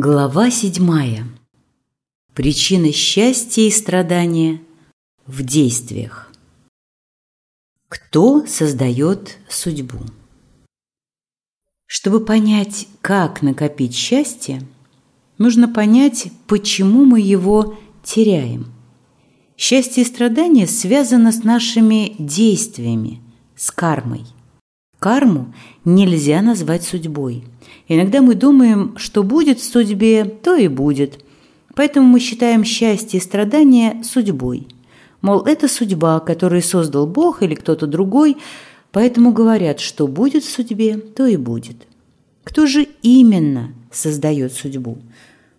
Глава седьмая. Причина счастья и страдания в действиях. Кто создает судьбу? Чтобы понять, как накопить счастье, нужно понять, почему мы его теряем. Счастье и страдания связано с нашими действиями, с кармой. Карму нельзя назвать судьбой – Иногда мы думаем, что будет в судьбе, то и будет. Поэтому мы считаем счастье и страдания судьбой. Мол, это судьба, которую создал Бог или кто-то другой, поэтому говорят, что будет в судьбе, то и будет. Кто же именно создает судьбу?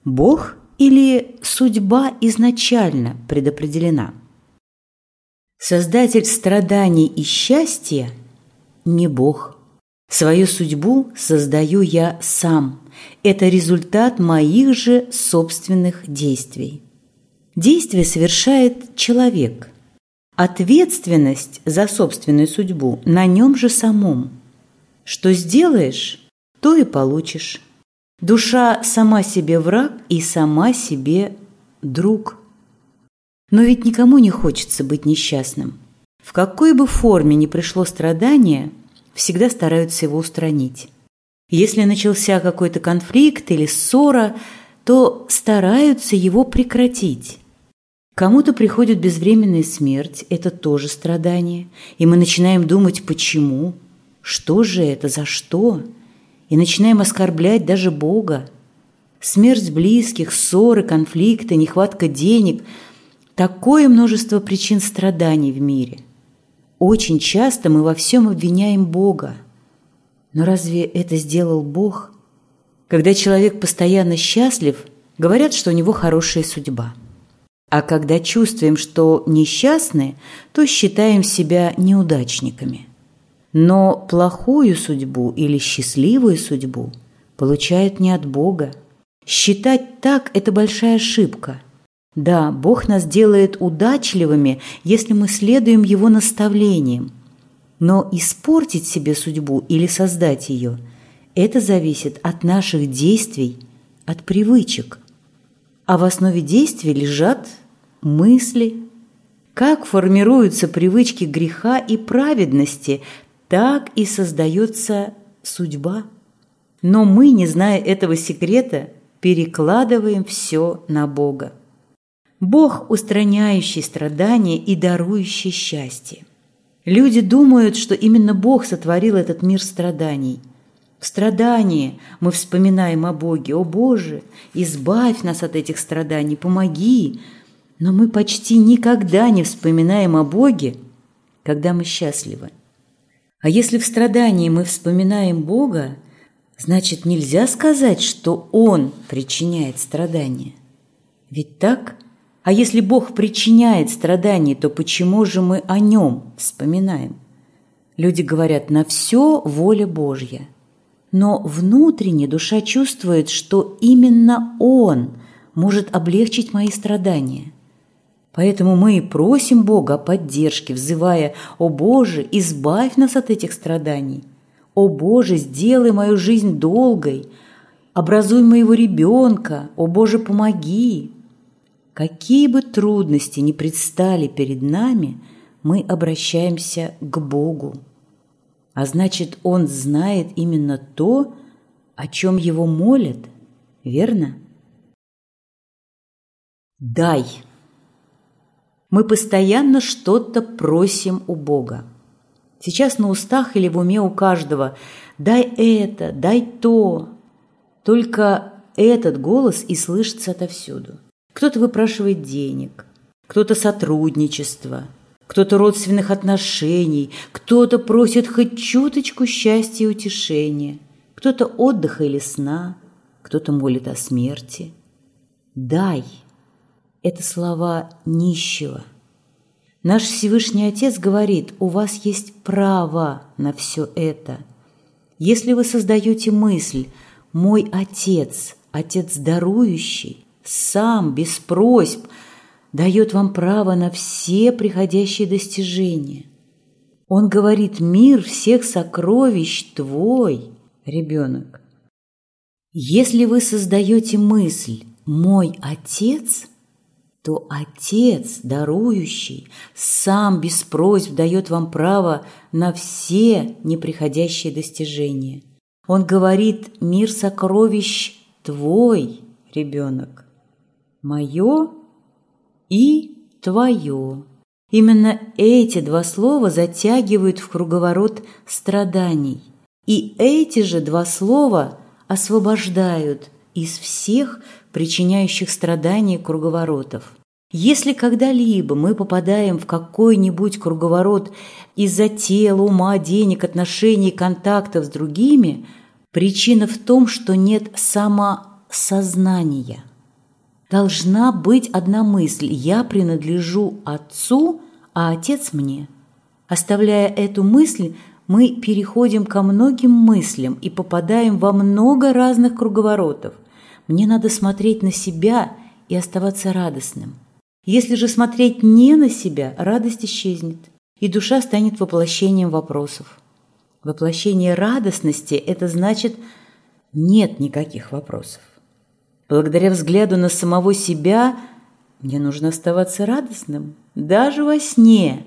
Бог или судьба изначально предопределена? Создатель страданий и счастья не Бог – Свою судьбу создаю я сам. Это результат моих же собственных действий. Действие совершает человек. Ответственность за собственную судьбу на нем же самом. Что сделаешь, то и получишь. Душа сама себе враг и сама себе друг. Но ведь никому не хочется быть несчастным. В какой бы форме ни пришло страдание – всегда стараются его устранить. Если начался какой-то конфликт или ссора, то стараются его прекратить. Кому-то приходит безвременная смерть, это тоже страдание, и мы начинаем думать, почему, что же это, за что, и начинаем оскорблять даже Бога. Смерть близких, ссоры, конфликты, нехватка денег – такое множество причин страданий в мире – очень часто мы во всем обвиняем Бога. Но разве это сделал Бог? Когда человек постоянно счастлив, говорят, что у него хорошая судьба. А когда чувствуем, что несчастны, то считаем себя неудачниками. Но плохую судьбу или счастливую судьбу получают не от Бога. Считать так – это большая ошибка – да, Бог нас делает удачливыми, если мы следуем Его наставлениям. Но испортить себе судьбу или создать ее – это зависит от наших действий, от привычек. А в основе действий лежат мысли. Как формируются привычки греха и праведности, так и создается судьба. Но мы, не зная этого секрета, перекладываем все на Бога. Бог, устраняющий страдания и дарующий счастье. Люди думают, что именно Бог сотворил этот мир страданий. В страдании мы вспоминаем о Боге. «О Боже, избавь нас от этих страданий, помоги!» Но мы почти никогда не вспоминаем о Боге, когда мы счастливы. А если в страдании мы вспоминаем Бога, значит нельзя сказать, что Он причиняет страдания. Ведь так – а если Бог причиняет страдания, то почему же мы о Нем вспоминаем? Люди говорят, на все воля Божья. Но внутренне душа чувствует, что именно Он может облегчить мои страдания. Поэтому мы и просим Бога о поддержке, взывая «О Боже, избавь нас от этих страданий! О Боже, сделай мою жизнь долгой! Образуй моего ребенка! О Боже, помоги!» Какие бы трудности ни предстали перед нами, мы обращаемся к Богу. А значит, Он знает именно то, о чем Его молят, верно? Дай. Мы постоянно что-то просим у Бога. Сейчас на устах или в уме у каждого «дай это, дай то». Только этот голос и слышится отовсюду – кто-то выпрашивает денег, кто-то сотрудничество, кто-то родственных отношений, кто-то просит хоть чуточку счастья и утешения, кто-то отдыха или сна, кто-то молит о смерти. «Дай» – это слова нищего. Наш Всевышний Отец говорит, у вас есть право на все это. Если вы создаете мысль «мой Отец, Отец дарующий», сам, без просьб, дает вам право на все приходящие достижения. Он говорит, мир всех сокровищ твой, ребенок. Если вы создаете мысль «мой отец», то Отец, дарующий, сам без просьб дает вам право на все неприходящие достижения. Он говорит «мир сокровищ твой, ребенок, мое и твое». Именно эти два слова затягивают в круговорот страданий. И эти же два слова освобождают из всех причиняющих страдания круговоротов. Если когда-либо мы попадаем в какой-нибудь круговорот из-за тела, ума, денег, отношений, контактов с другими, причина в том, что нет самосознания. Должна быть одна мысль – я принадлежу отцу, а отец мне. Оставляя эту мысль, мы переходим ко многим мыслям и попадаем во много разных круговоротов – мне надо смотреть на себя и оставаться радостным. Если же смотреть не на себя, радость исчезнет, и душа станет воплощением вопросов. Воплощение радостности – это значит нет никаких вопросов. Благодаря взгляду на самого себя мне нужно оставаться радостным, даже во сне.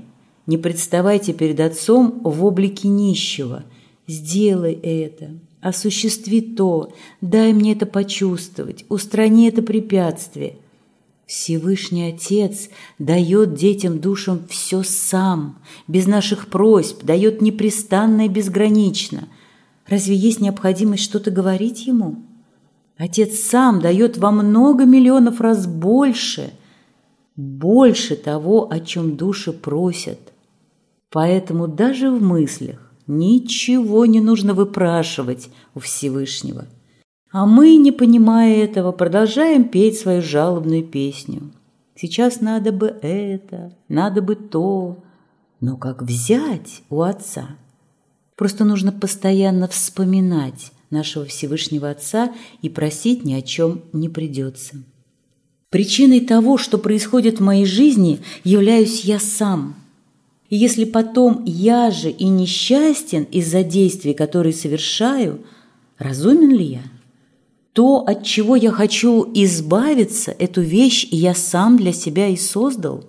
Не представайте перед отцом в облике нищего. Сделай это, осуществи то, дай мне это почувствовать, устрани это препятствие. Всевышний Отец дает детям душам все сам, без наших просьб, дает непрестанно и безгранично. Разве есть необходимость что-то говорить Ему? Отец сам дает во много миллионов раз больше, больше того, о чем души просят. Поэтому даже в мыслях Ничего не нужно выпрашивать у Всевышнего. А мы, не понимая этого, продолжаем петь свою жалобную песню. Сейчас надо бы это, надо бы то. Но как взять у Отца? Просто нужно постоянно вспоминать нашего Всевышнего Отца и просить ни о чем не придется. Причиной того, что происходит в моей жизни, являюсь я сам – и если потом я же и несчастен из-за действий, которые совершаю, разумен ли я? То, от чего я хочу избавиться, эту вещь я сам для себя и создал.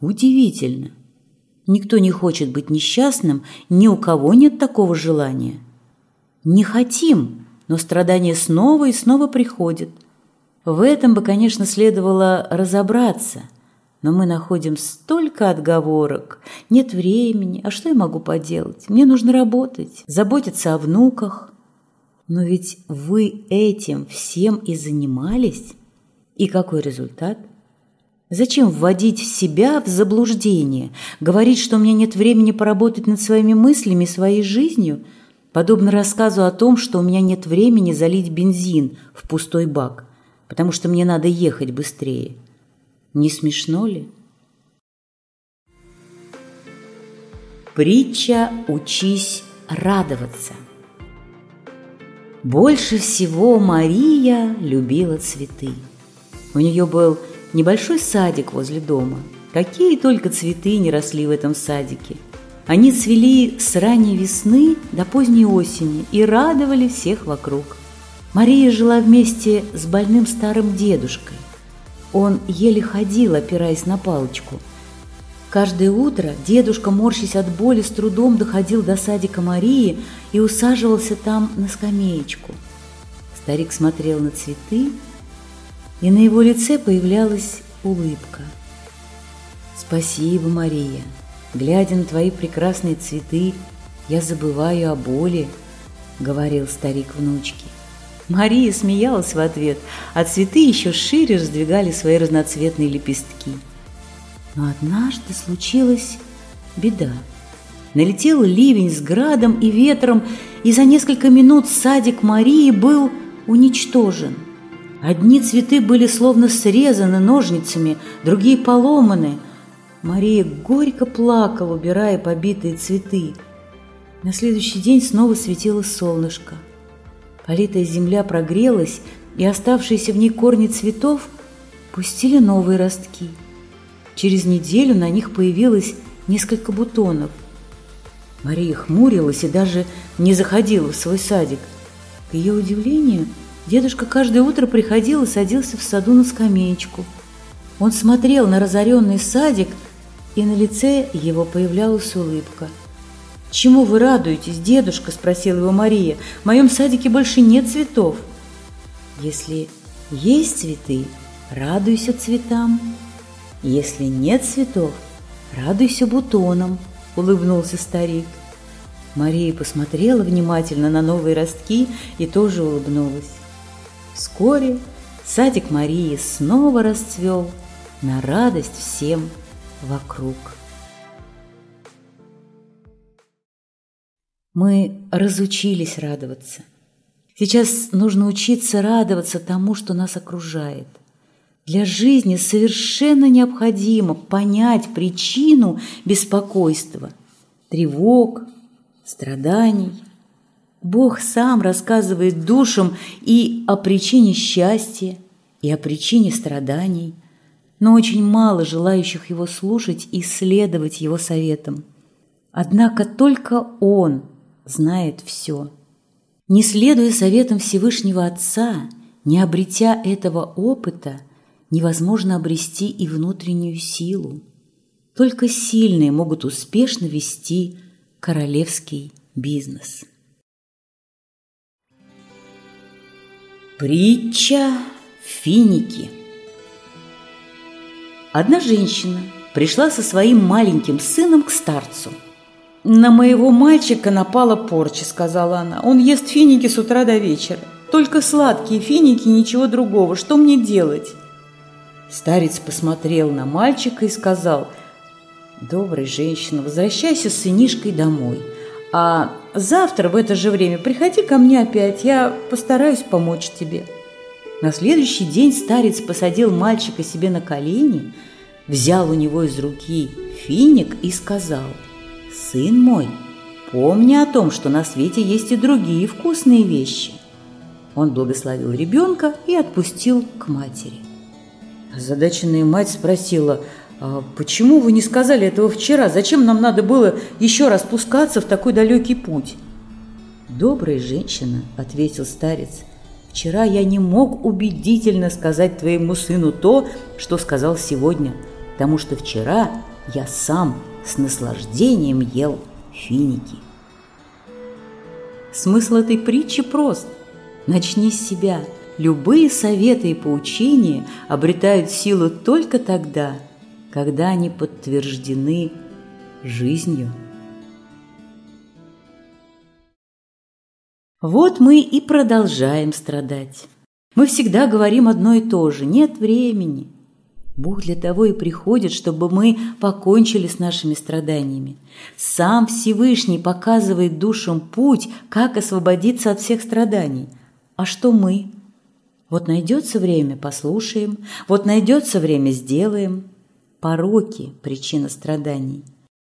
Удивительно. Никто не хочет быть несчастным, ни у кого нет такого желания. Не хотим, но страдания снова и снова приходят. В этом бы, конечно, следовало разобраться – но мы находим столько отговорок. Нет времени, а что я могу поделать? Мне нужно работать, заботиться о внуках. Но ведь вы этим всем и занимались. И какой результат? Зачем вводить себя в заблуждение, говорить, что у меня нет времени поработать над своими мыслями, своей жизнью, подобно рассказу о том, что у меня нет времени залить бензин в пустой бак, потому что мне надо ехать быстрее – не смешно ли? Притча «Учись радоваться». Больше всего Мария любила цветы. У нее был небольшой садик возле дома. Какие только цветы не росли в этом садике. Они цвели с ранней весны до поздней осени и радовали всех вокруг. Мария жила вместе с больным старым дедушкой. Он еле ходил, опираясь на палочку. Каждое утро дедушка, морщась от боли, с трудом доходил до садика Марии и усаживался там на скамеечку. Старик смотрел на цветы, и на его лице появлялась улыбка. «Спасибо, Мария. Глядя на твои прекрасные цветы, я забываю о боли», — говорил старик внучке. Мария смеялась в ответ, а цветы еще шире раздвигали свои разноцветные лепестки. Но однажды случилась беда. Налетел ливень с градом и ветром, и за несколько минут садик Марии был уничтожен. Одни цветы были словно срезаны ножницами, другие поломаны. Мария горько плакала, убирая побитые цветы. На следующий день снова светило солнышко – Политая земля прогрелась, и оставшиеся в ней корни цветов пустили новые ростки. Через неделю на них появилось несколько бутонов. Мария хмурилась и даже не заходила в свой садик. К ее удивлению, Дедушка каждое утро приходил и садился в саду на скамеечку. Он смотрел на разоренный садик, и на лице его появлялась улыбка. «Чему вы радуетесь, дедушка?» – спросила его Мария. «В моем садике больше нет цветов». «Если есть цветы, радуйся цветам. Если нет цветов, радуйся бутонам», – улыбнулся старик. Мария посмотрела внимательно на новые ростки и тоже улыбнулась. Вскоре садик Марии снова расцвел на радость всем вокруг. Мы разучились радоваться. Сейчас нужно учиться радоваться тому, что нас окружает. Для жизни совершенно необходимо понять причину беспокойства, тревог, страданий. Бог сам рассказывает душам и о причине счастья, и о причине страданий, но очень мало желающих его слушать и следовать его советам. Однако только Он знает все. Не следуя советам Всевышнего Отца, не обретя этого опыта, невозможно обрести и внутреннюю силу. Только сильные могут успешно вести королевский бизнес. Притча финики Одна женщина пришла со своим маленьким сыном к старцу. «На моего мальчика напала порча», — сказала она. «Он ест финики с утра до вечера. Только сладкие финики, ничего другого. Что мне делать?» Старец посмотрел на мальчика и сказал — Добрая женщина, возвращайся с сынишкой домой. А завтра в это же время приходи ко мне опять, я постараюсь помочь тебе. На следующий день старец посадил мальчика себе на колени, взял у него из руки финик и сказал, «Сын мой, помни о том, что на свете есть и другие вкусные вещи». Он благословил ребенка и отпустил к матери. Озадаченная мать спросила – «А почему вы не сказали этого вчера? Зачем нам надо было еще раз пускаться в такой далекий путь?» «Добрая женщина», — ответил старец, — «вчера я не мог убедительно сказать твоему сыну то, что сказал сегодня, потому что вчера я сам с наслаждением ел финики». Смысл этой притчи прост. Начни с себя. Любые советы и поучения обретают силу только тогда, когда они подтверждены жизнью. Вот мы и продолжаем страдать. Мы всегда говорим одно и то же – нет времени. Бог для того и приходит, чтобы мы покончили с нашими страданиями. Сам Всевышний показывает душам путь, как освободиться от всех страданий. А что мы? Вот найдется время – послушаем, вот найдется время – сделаем – пороки – причина страданий.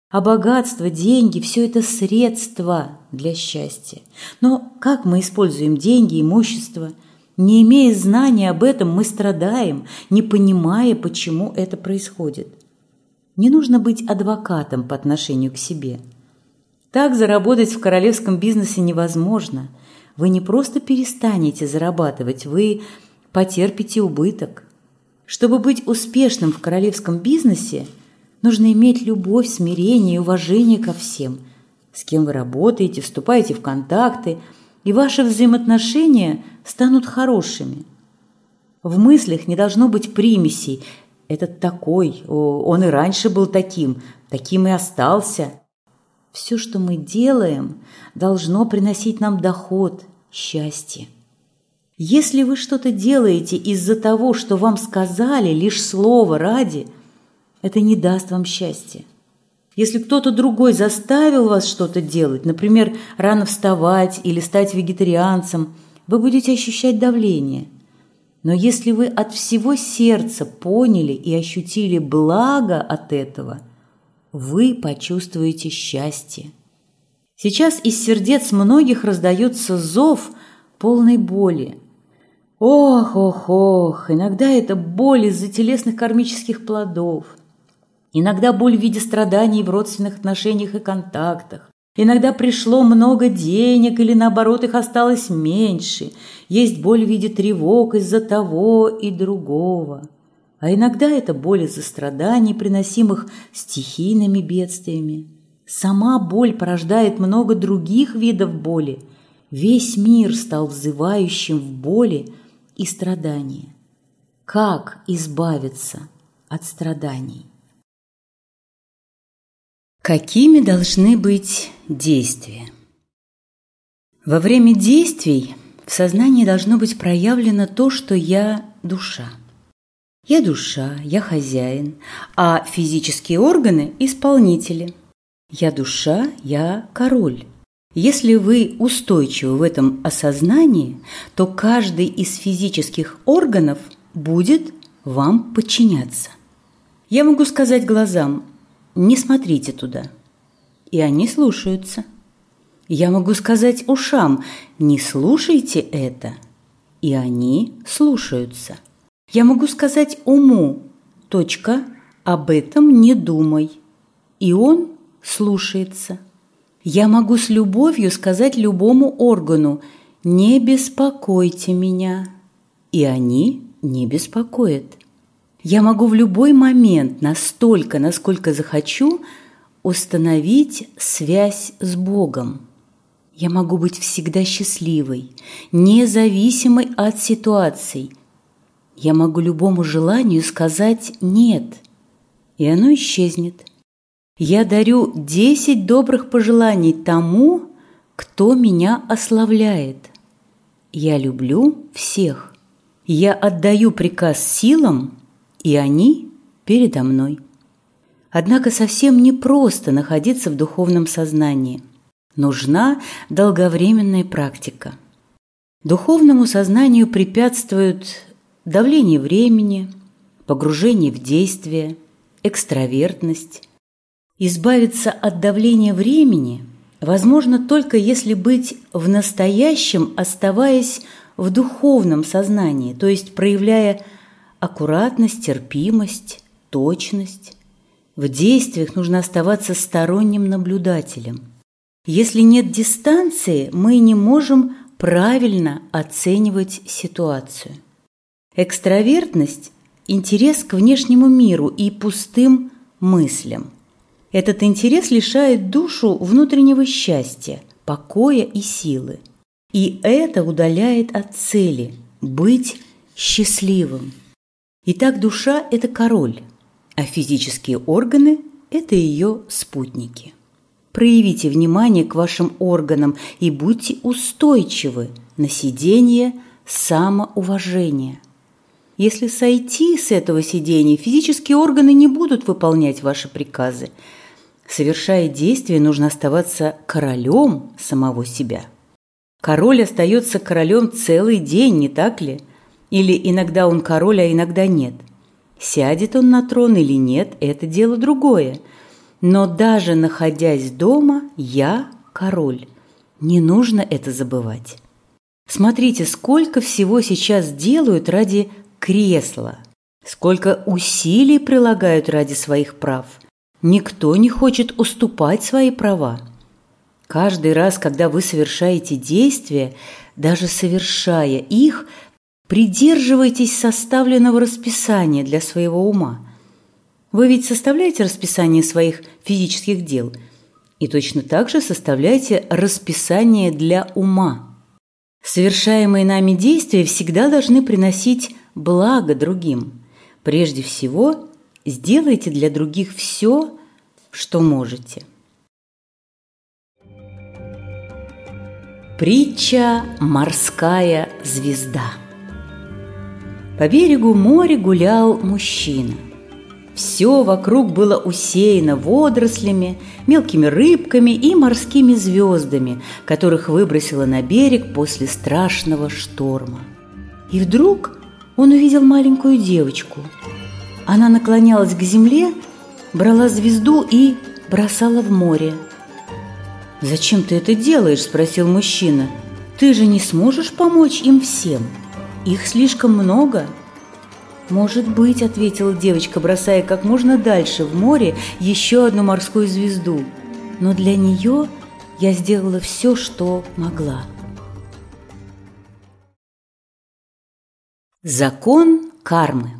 А богатство, деньги – все это средства для счастья. Но как мы используем деньги, имущество? Не имея знания об этом, мы страдаем, не понимая, почему это происходит. Не нужно быть адвокатом по отношению к себе. Так заработать в королевском бизнесе невозможно. Вы не просто перестанете зарабатывать, вы потерпите убыток – чтобы быть успешным в королевском бизнесе, нужно иметь любовь, смирение и уважение ко всем, с кем вы работаете, вступаете в контакты, и ваши взаимоотношения станут хорошими. В мыслях не должно быть примесей. Этот такой, он и раньше был таким, таким и остался. Все, что мы делаем, должно приносить нам доход, счастье. Если вы что-то делаете из-за того, что вам сказали лишь слово ради, это не даст вам счастья. Если кто-то другой заставил вас что-то делать, например, рано вставать или стать вегетарианцем, вы будете ощущать давление. Но если вы от всего сердца поняли и ощутили благо от этого, вы почувствуете счастье. Сейчас из сердец многих раздается зов полной боли – Ох, ох, ох, иногда это боль из-за телесных кармических плодов, иногда боль в виде страданий в родственных отношениях и контактах, Иногда пришло много денег или наоборот их осталось меньше. Есть боль в виде тревог из-за того и другого. А иногда это боль из-за страданий, приносимых стихийными бедствиями. Сама боль порождает много других видов боли. Весь мир стал взывающим в боли и страдании. Как избавиться от страданий? Какими должны быть действия? Во время действий в сознании должно быть проявлено то, что я душа. Я душа, я хозяин, а физические органы – исполнители. Я душа, я король. Если вы устойчивы в этом осознании, то каждый из физических органов будет вам подчиняться. Я могу сказать глазам не смотрите туда. И они слушаются. Я могу сказать ушам, не слушайте это. И они слушаются. Я могу сказать уму, точка, об этом не думай. И он слушается. Я могу с любовью сказать любому органу «Не беспокойте меня», и они не беспокоят. Я могу в любой момент, настолько, насколько захочу, установить связь с Богом. Я могу быть всегда счастливой, независимой от ситуаций. Я могу любому желанию сказать «нет», и оно исчезнет. Я дарю десять добрых пожеланий тому, кто меня ославляет. Я люблю всех. Я отдаю приказ силам, и они передо мной. Однако совсем непросто находиться в духовном сознании. Нужна долговременная практика. Духовному сознанию препятствуют давление времени, погружение в действие, экстравертность. Избавиться от давления времени возможно только если быть в настоящем, оставаясь в духовном сознании, то есть проявляя аккуратность, терпимость, точность. В действиях нужно оставаться сторонним наблюдателем. Если нет дистанции, мы не можем правильно оценивать ситуацию. Экстравертность – интерес к внешнему миру и пустым мыслям. Этот интерес лишает душу внутреннего счастья, покоя и силы. И это удаляет от цели – быть счастливым. Итак, душа – это король, а физические органы – это ее спутники. Проявите внимание к вашим органам и будьте устойчивы на сидение самоуважения. Если сойти с этого сидения, физические органы не будут выполнять ваши приказы. Совершая действие, нужно оставаться королем самого себя. Король остается королем целый день, не так ли? Или иногда он король, а иногда нет. Сядет он на трон или нет – это дело другое. Но даже находясь дома, я король. Не нужно это забывать. Смотрите, сколько всего сейчас делают ради кресла, сколько усилий прилагают ради своих прав. Никто не хочет уступать свои права. Каждый раз, когда вы совершаете действия, даже совершая их – Придерживайтесь составленного расписания для своего ума. Вы ведь составляете расписание своих физических дел и точно так же составляете расписание для ума. Совершаемые нами действия всегда должны приносить благо другим. Прежде всего, сделайте для других все, что можете. Притча «Морская звезда» По берегу моря гулял мужчина. Все вокруг было усеяно водорослями, мелкими рыбками и морскими звездами, которых выбросило на берег после страшного шторма. И вдруг он увидел маленькую девочку. Она наклонялась к земле, брала звезду и бросала в море. «Зачем ты это делаешь?» – спросил мужчина. «Ты же не сможешь помочь им всем?» Их слишком много. Может быть, ответила девочка, бросая как можно дальше в море еще одну морскую звезду. Но для нее я сделала все, что могла. Закон кармы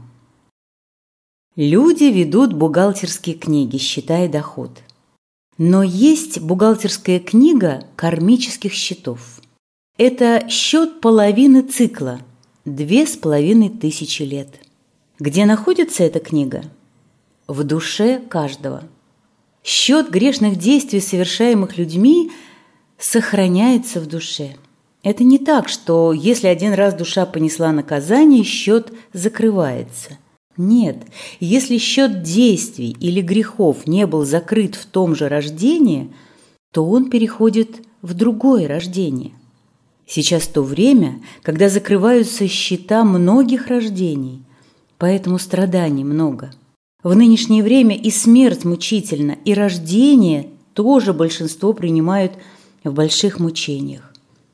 Люди ведут бухгалтерские книги, считая доход. Но есть бухгалтерская книга кармических счетов. Это счет половины цикла, две с половиной тысячи лет. Где находится эта книга? В душе каждого. Счет грешных действий, совершаемых людьми, сохраняется в душе. Это не так, что если один раз душа понесла наказание, счет закрывается – нет, если счет действий или грехов не был закрыт в том же рождении, то он переходит в другое рождение. Сейчас то время, когда закрываются счета многих рождений, поэтому страданий много. В нынешнее время и смерть мучительна, и рождение тоже большинство принимают в больших мучениях.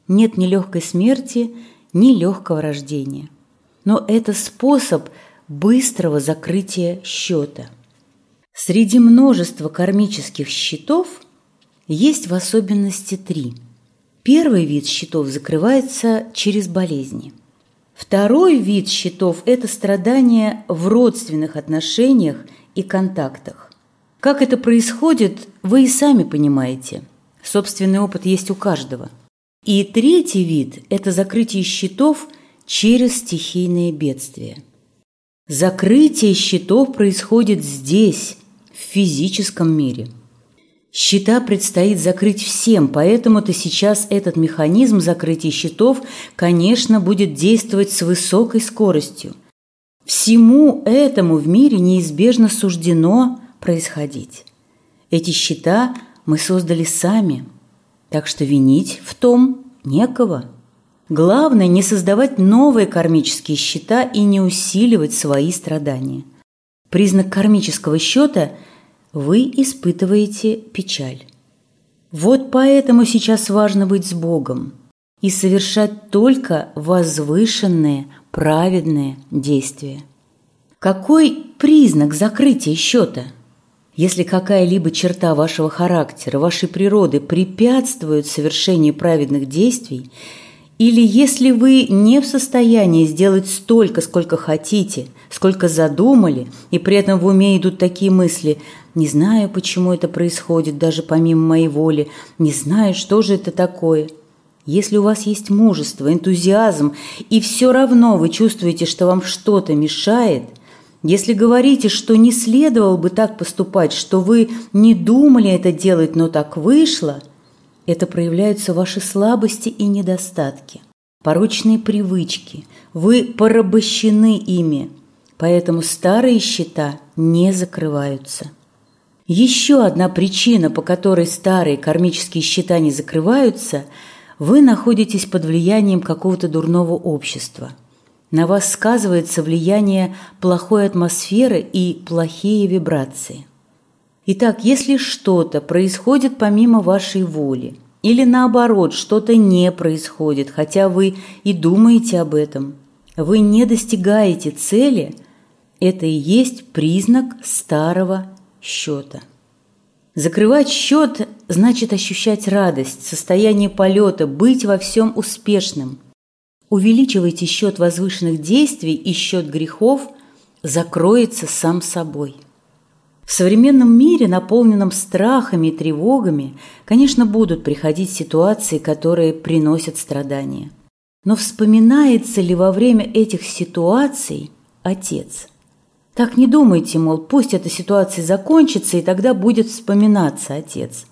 Нет ни легкой смерти, ни легкого рождения. Но это способ – быстрого закрытия счета. Среди множества кармических счетов есть в особенности три. Первый вид счетов закрывается через болезни. Второй вид счетов – это страдания в родственных отношениях и контактах. Как это происходит, вы и сами понимаете. Собственный опыт есть у каждого. И третий вид – это закрытие счетов через стихийные бедствия – Закрытие счетов происходит здесь, в физическом мире. Счета предстоит закрыть всем, поэтому-то сейчас этот механизм закрытия счетов, конечно, будет действовать с высокой скоростью. Всему этому в мире неизбежно суждено происходить. Эти счета мы создали сами, так что винить в том некого. Главное не создавать новые кармические счета и не усиливать свои страдания. Признак кармического счета – вы испытываете печаль. Вот поэтому сейчас важно быть с Богом и совершать только возвышенные, праведные действия. Какой признак закрытия счета? Если какая-либо черта вашего характера, вашей природы препятствует совершению праведных действий – или если вы не в состоянии сделать столько, сколько хотите, сколько задумали, и при этом в уме идут такие мысли «не знаю, почему это происходит, даже помимо моей воли, не знаю, что же это такое», если у вас есть мужество, энтузиазм, и все равно вы чувствуете, что вам что-то мешает, если говорите, что не следовало бы так поступать, что вы не думали это делать, но так вышло – это проявляются ваши слабости и недостатки, порочные привычки. Вы порабощены ими, поэтому старые счета не закрываются. Еще одна причина, по которой старые кармические счета не закрываются – вы находитесь под влиянием какого-то дурного общества. На вас сказывается влияние плохой атмосферы и плохие вибрации – Итак, если что-то происходит помимо вашей воли, или наоборот, что-то не происходит, хотя вы и думаете об этом, вы не достигаете цели, это и есть признак старого счета. Закрывать счет значит ощущать радость, состояние полета, быть во всем успешным. Увеличивайте счет возвышенных действий, и счет грехов закроется сам собой. В современном мире, наполненном страхами и тревогами, конечно, будут приходить ситуации, которые приносят страдания. Но вспоминается ли во время этих ситуаций Отец? Так не думайте, мол, пусть эта ситуация закончится, и тогда будет вспоминаться Отец.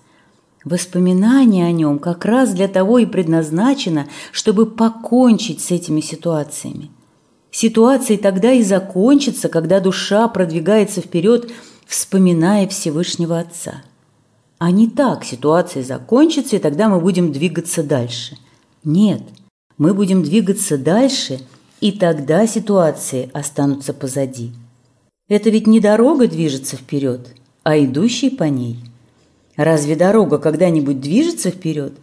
Воспоминание о нем как раз для того и предназначено, чтобы покончить с этими ситуациями. Ситуации тогда и закончатся, когда душа продвигается вперед – вспоминая Всевышнего Отца. А не так ситуация закончится, и тогда мы будем двигаться дальше. Нет, мы будем двигаться дальше, и тогда ситуации останутся позади. Это ведь не дорога движется вперед, а идущий по ней. Разве дорога когда-нибудь движется вперед?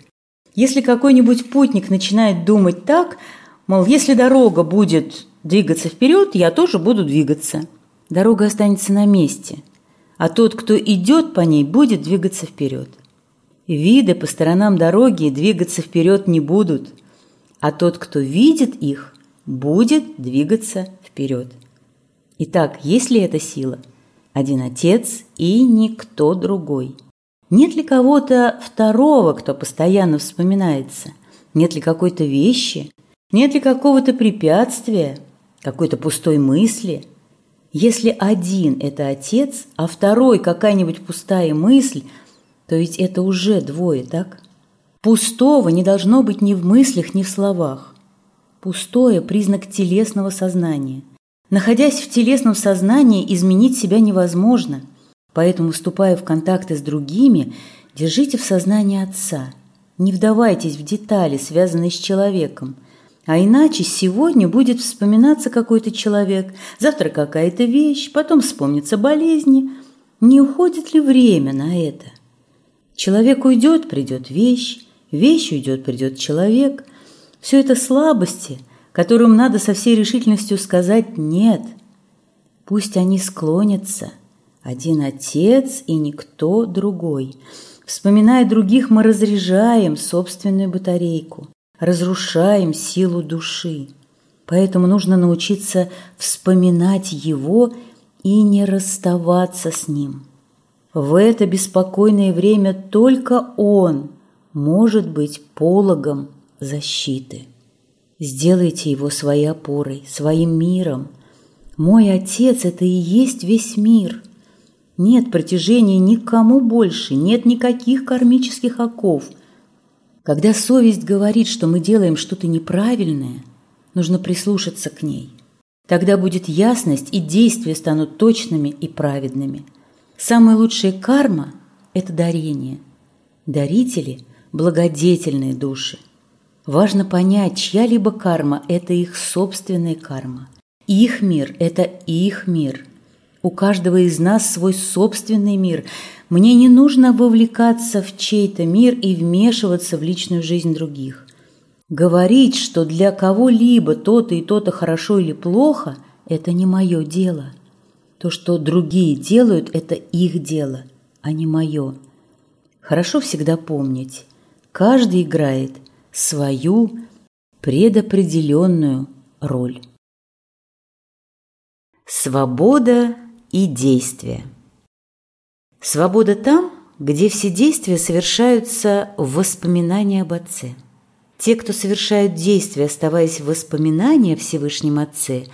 Если какой-нибудь путник начинает думать так, мол, если дорога будет двигаться вперед, я тоже буду двигаться. Дорога останется на месте – а тот, кто идет по ней, будет двигаться вперед. Виды по сторонам дороги двигаться вперед не будут, а тот, кто видит их, будет двигаться вперед. Итак, есть ли эта сила? Один Отец и никто другой. Нет ли кого-то второго, кто постоянно вспоминается? Нет ли какой-то вещи? Нет ли какого-то препятствия? Какой-то пустой мысли? Если один – это Отец, а второй – какая-нибудь пустая мысль, то ведь это уже двое, так? Пустого не должно быть ни в мыслях, ни в словах. Пустое – признак телесного сознания. Находясь в телесном сознании, изменить себя невозможно, поэтому, вступая в контакты с другими, держите в сознании Отца. Не вдавайтесь в детали, связанные с человеком. А иначе сегодня будет вспоминаться какой-то человек, завтра какая-то вещь, потом вспомнятся болезни. Не уходит ли время на это? Человек уйдет, придет вещь, вещь уйдет, придет человек. Все это слабости – которым надо со всей решительностью сказать «нет». Пусть они склонятся. Один отец и никто другой. Вспоминая других, мы разряжаем собственную батарейку, разрушаем силу души. Поэтому нужно научиться вспоминать его и не расставаться с ним. В это беспокойное время только он может быть пологом защиты. Сделайте его своей опорой, своим миром. Мой Отец – это и есть весь мир. Нет протяжения никому больше, нет никаких кармических оков. Когда совесть говорит, что мы делаем что-то неправильное, нужно прислушаться к ней. Тогда будет ясность, и действия станут точными и праведными. Самая лучшая карма – это дарение. Дарители – благодетельные души – Важно понять, чья-либо карма – это их собственная карма. Их мир – это их мир. У каждого из нас свой собственный мир. Мне не нужно вовлекаться в чей-то мир и вмешиваться в личную жизнь других. Говорить, что для кого-либо то-то и то-то хорошо или плохо – это не мое дело. То, что другие делают – это их дело, а не мое. Хорошо всегда помнить – каждый играет – свою предопределенную роль. Свобода и действие. Свобода там, где все действия совершаются в воспоминании об Отце. Те, кто совершают действия, оставаясь в воспоминании о Всевышнем Отце,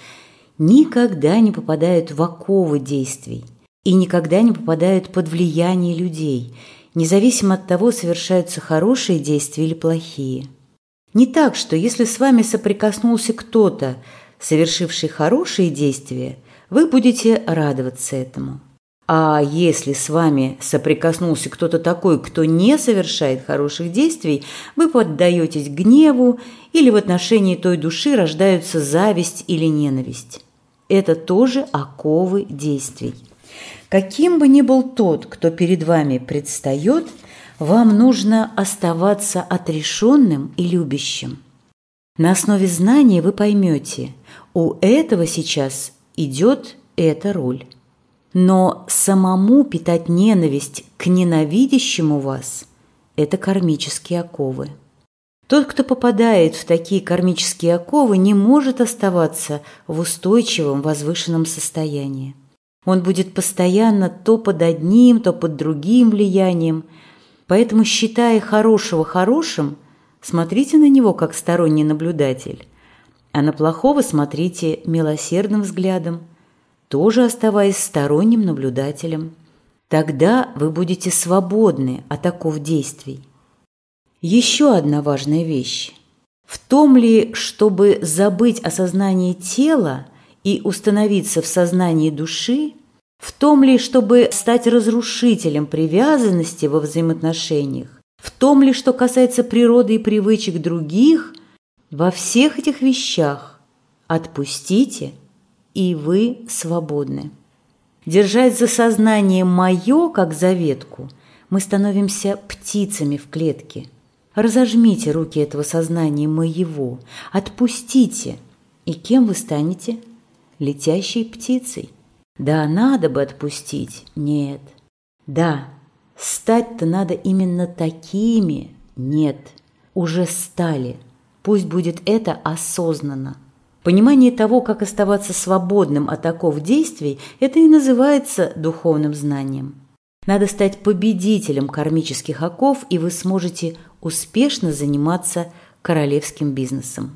никогда не попадают в оковы действий и никогда не попадают под влияние людей – независимо от того, совершаются хорошие действия или плохие. Не так, что если с вами соприкоснулся кто-то, совершивший хорошие действия, вы будете радоваться этому. А если с вами соприкоснулся кто-то такой, кто не совершает хороших действий, вы поддаетесь гневу или в отношении той души рождаются зависть или ненависть. Это тоже оковы действий. Каким бы ни был тот, кто перед вами предстает, вам нужно оставаться отрешенным и любящим. На основе знания вы поймете, у этого сейчас идет эта роль. Но самому питать ненависть к ненавидящему вас – это кармические оковы. Тот, кто попадает в такие кармические оковы, не может оставаться в устойчивом возвышенном состоянии. Он будет постоянно то под одним, то под другим влиянием. Поэтому, считая хорошего хорошим, смотрите на него как сторонний наблюдатель, а на плохого смотрите милосердным взглядом, тоже оставаясь сторонним наблюдателем. Тогда вы будете свободны от таков действий. Еще одна важная вещь. В том ли, чтобы забыть о сознании тела и установиться в сознании души, в том ли, чтобы стать разрушителем привязанности во взаимоотношениях? В том ли, что касается природы и привычек других? Во всех этих вещах отпустите, и вы свободны. Держать за сознание «моё» как заветку, мы становимся птицами в клетке. Разожмите руки этого сознания «моего», отпустите, и кем вы станете? Летящей птицей. Да, надо бы отпустить. Нет. Да, Стать-то надо именно такими. Нет, уже стали. Пусть будет это осознанно. Понимание того, как оставаться свободным от оков действий, это и называется духовным знанием. Надо стать победителем кармических оков, и вы сможете успешно заниматься королевским бизнесом.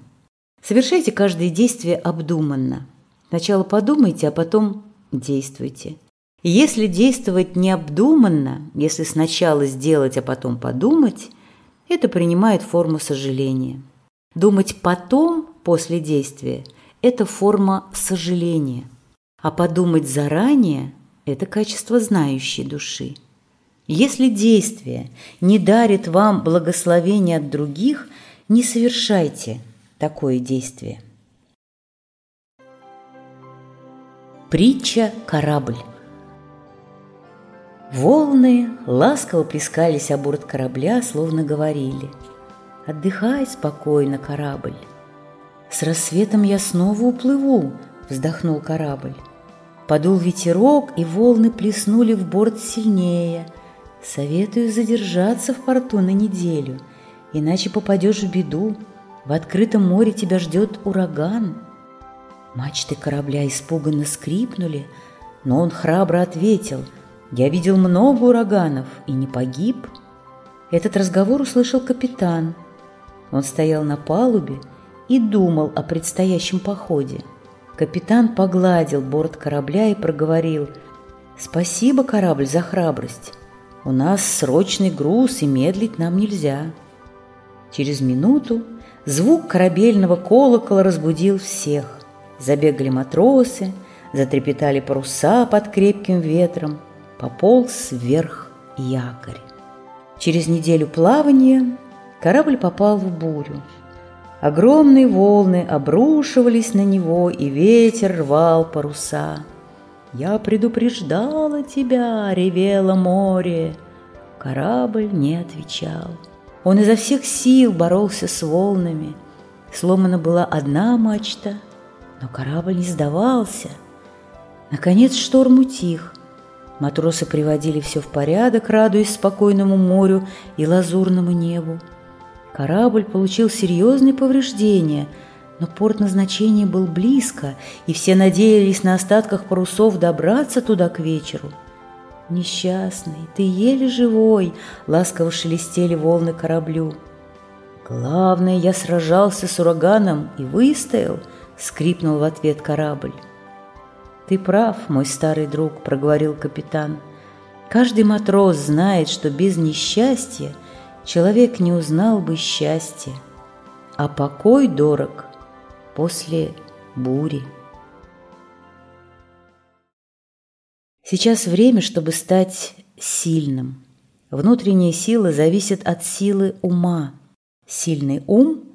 Совершайте каждое действие обдуманно. Сначала подумайте, а потом действуйте. Если действовать необдуманно, если сначала сделать, а потом подумать, это принимает форму сожаления. Думать потом, после действия, это форма сожаления. А подумать заранее – это качество знающей души. Если действие не дарит вам благословения от других, не совершайте такое действие. Притча «Корабль» Волны ласково плескались о борт корабля, словно говорили «Отдыхай спокойно, корабль». «С рассветом я снова уплыву», — вздохнул корабль. Подул ветерок, и волны плеснули в борт сильнее. Советую задержаться в порту на неделю, иначе попадешь в беду. В открытом море тебя ждет ураган. Мачты корабля испуганно скрипнули, но он храбро ответил — я видел много ураганов и не погиб. Этот разговор услышал капитан. Он стоял на палубе и думал о предстоящем походе. Капитан погладил борт корабля и проговорил «Спасибо, корабль, за храбрость. У нас срочный груз, и медлить нам нельзя». Через минуту звук корабельного колокола разбудил всех. Забегали матросы, затрепетали паруса под крепким ветром – пополз вверх якорь. Через неделю плавания корабль попал в бурю. Огромные волны обрушивались на него, и ветер рвал паруса. «Я предупреждала тебя!» — ревело море. Корабль не отвечал. Он изо всех сил боролся с волнами. Сломана была одна мачта, но корабль не сдавался. Наконец шторм утих — Матросы приводили все в порядок, радуясь спокойному морю и лазурному небу. Корабль получил серьезные повреждения, но порт назначения был близко, и все надеялись на остатках парусов добраться туда к вечеру. «Несчастный, ты еле живой!» — ласково шелестели волны кораблю. «Главное, я сражался с ураганом и выстоял!» — скрипнул в ответ корабль. «Ты прав, мой старый друг», — проговорил капитан. «Каждый матрос знает, что без несчастья человек не узнал бы счастья, а покой дорог после бури». Сейчас время, чтобы стать сильным. Внутренняя сила зависит от силы ума. Сильный ум –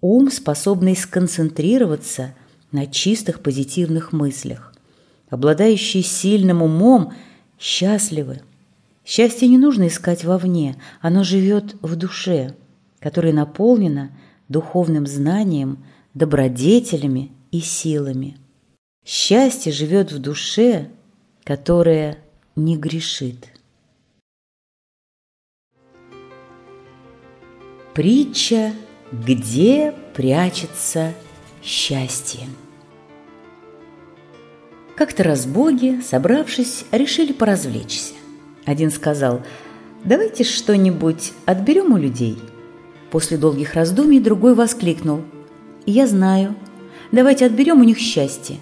ум, способный сконцентрироваться на чистых позитивных мыслях обладающие сильным умом, счастливы. Счастье не нужно искать вовне, оно живет в душе, которая наполнена духовным знанием, добродетелями и силами. Счастье живет в душе, которая не грешит. Притча «Где прячется счастье?» Как-то раз боги, собравшись, решили поразвлечься. Один сказал, давайте что-нибудь отберем у людей. После долгих раздумий другой воскликнул, я знаю, давайте отберем у них счастье.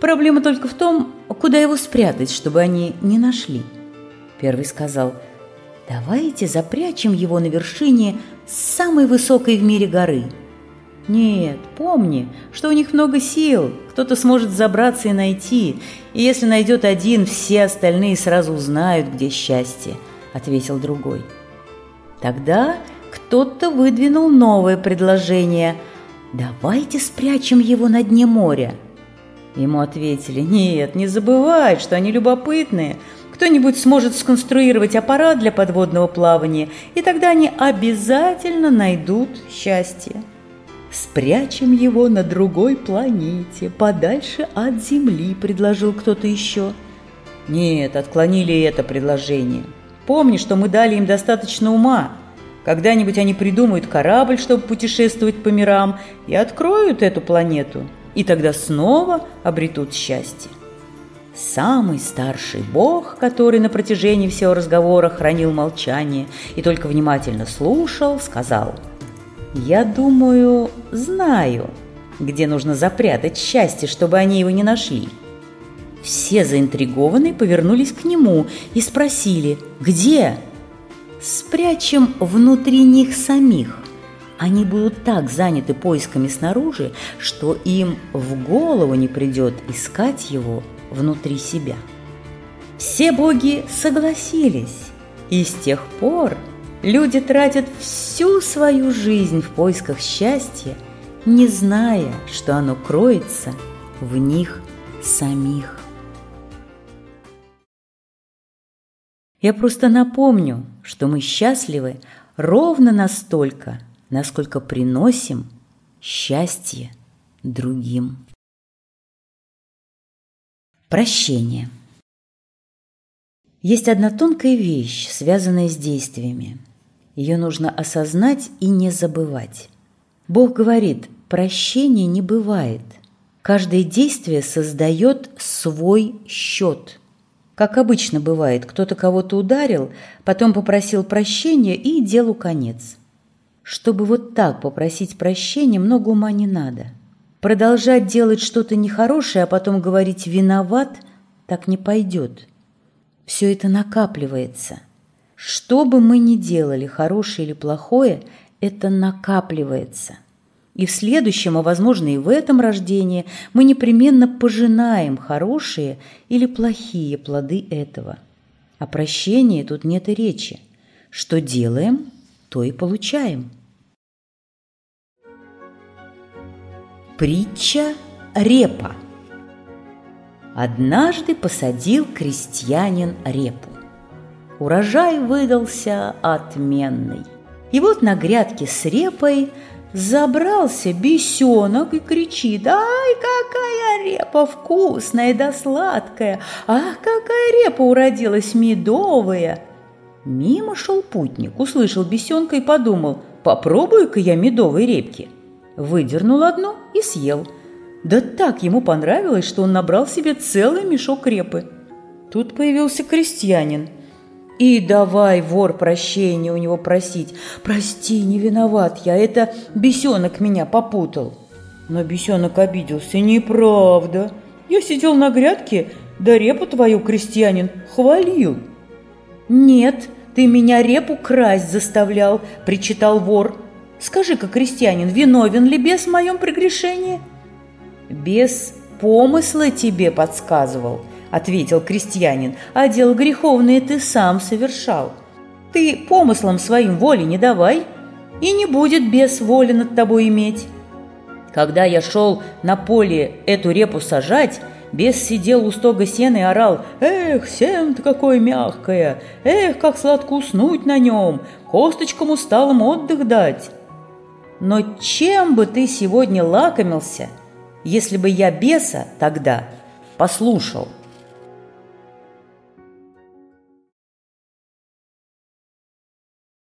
Проблема только в том, куда его спрятать, чтобы они не нашли. Первый сказал, давайте запрячем его на вершине самой высокой в мире горы – нет, помни, что у них много сил, кто-то сможет забраться и найти, и если найдет один, все остальные сразу узнают, где счастье, ответил другой. Тогда кто-то выдвинул новое предложение. Давайте спрячем его на дне моря. Ему ответили, нет, не забывай, что они любопытные. Кто-нибудь сможет сконструировать аппарат для подводного плавания, и тогда они обязательно найдут счастье. «Спрячем его на другой планете, подальше от Земли», – предложил кто-то еще. Нет, отклонили это предложение. Помни, что мы дали им достаточно ума. Когда-нибудь они придумают корабль, чтобы путешествовать по мирам, и откроют эту планету, и тогда снова обретут счастье. Самый старший бог, который на протяжении всего разговора хранил молчание и только внимательно слушал, сказал, «Я думаю, знаю, где нужно запрятать счастье, чтобы они его не нашли». Все заинтригованные повернулись к нему и спросили «Где?» «Спрячем внутри них самих. Они будут так заняты поисками снаружи, что им в голову не придет искать его внутри себя». Все боги согласились, и с тех пор люди тратят всю свою жизнь в поисках счастья, не зная, что оно кроется в них самих. Я просто напомню, что мы счастливы ровно настолько, насколько приносим счастье другим. Прощение. Есть одна тонкая вещь, связанная с действиями. Ее нужно осознать и не забывать. Бог говорит, прощения не бывает. Каждое действие создает свой счет – как обычно бывает, кто-то кого-то ударил, потом попросил прощения и делу конец. Чтобы вот так попросить прощения, много ума не надо. Продолжать делать что-то нехорошее, а потом говорить «виноват» так не пойдет. Все это накапливается. Что бы мы ни делали, хорошее или плохое, это накапливается – и в следующем, а возможно и в этом рождении, мы непременно пожинаем хорошие или плохие плоды этого. О прощении тут нет и речи. Что делаем, то и получаем. Притча репа. Однажды посадил крестьянин репу. Урожай выдался отменный. И вот на грядке с репой Забрался бесенок и кричит, «Ай, какая репа вкусная да сладкая! Ах, какая репа уродилась медовая!» Мимо шел путник, услышал бесенка и подумал, «Попробую-ка я медовой репки!» Выдернул одну и съел. Да так ему понравилось, что он набрал себе целый мешок репы. Тут появился крестьянин – и давай, вор, прощения у него просить. Прости, не виноват я, это бесенок меня попутал. Но бесенок обиделся. Неправда. Я сидел на грядке, да репу твою, крестьянин, хвалил. Нет, ты меня репу красть заставлял, причитал вор. Скажи-ка, крестьянин, виновен ли бес в моем прегрешении? Бес помысла тебе подсказывал, – ответил крестьянин, – «а дел греховные ты сам совершал. Ты помыслом своим воли не давай, и не будет бес воли над тобой иметь». Когда я шел на поле эту репу сажать, бес сидел у стога сена и орал «Эх, сено-то какое мягкое! Эх, как сладко уснуть на нем! Косточкам усталым отдых дать!» Но чем бы ты сегодня лакомился, если бы я беса тогда послушал –